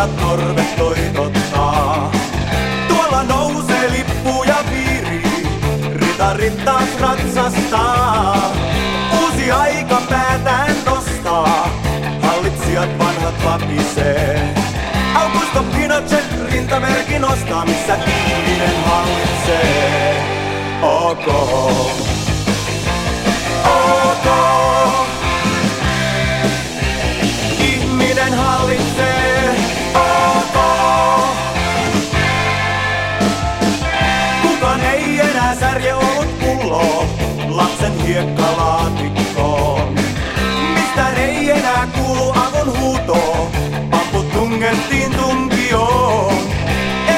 vanhat torvet toitottaa. Tuolla nousee lippuja viri, ritarit taas ratsastaa. Uusi aika päätään nostaa, hallitsijat vanhat vapisee. Augusto Pinochet rintamerkin nostaa, missä ihminen hallitsee. Okay. Ei enää särje ollut lapsen hiekkalaatikkoon. Mistä ei enää kuulu avun huutoa, pamput tungettiin tunkioon.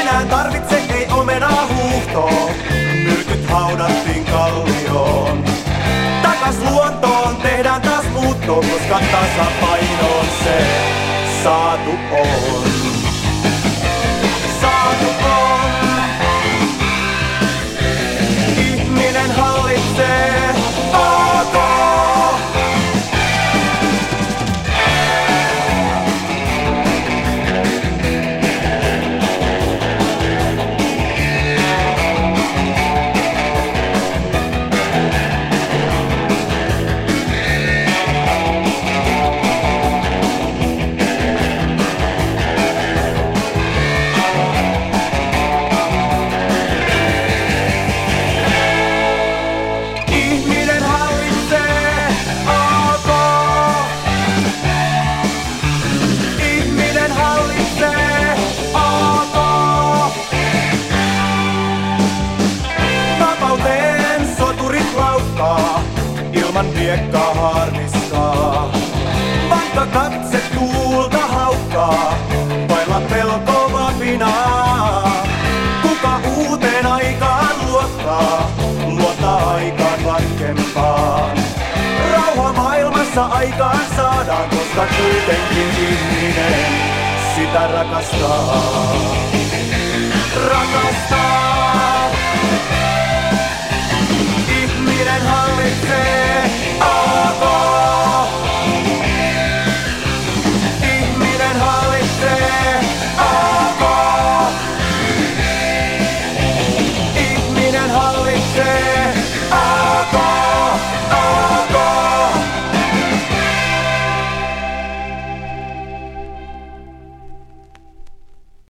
Enää tarvitse ei omenaa huuhtoa, myrkyt haudattiin kallioon. Takas luontoon tehdään taas muutto, koska tasapainoon se saatu on. Ilman viekkaa harmiskaa. Vaikka katse tuulta haukkaa, vailla pelko vapinaa. Kuka uuteen aikaan luottaa, luottaa aikaan vankempaan. Rauha maailmassa aikaan saadaan, koska kuitenkin ihminen sitä rakastaa. Rakastaa.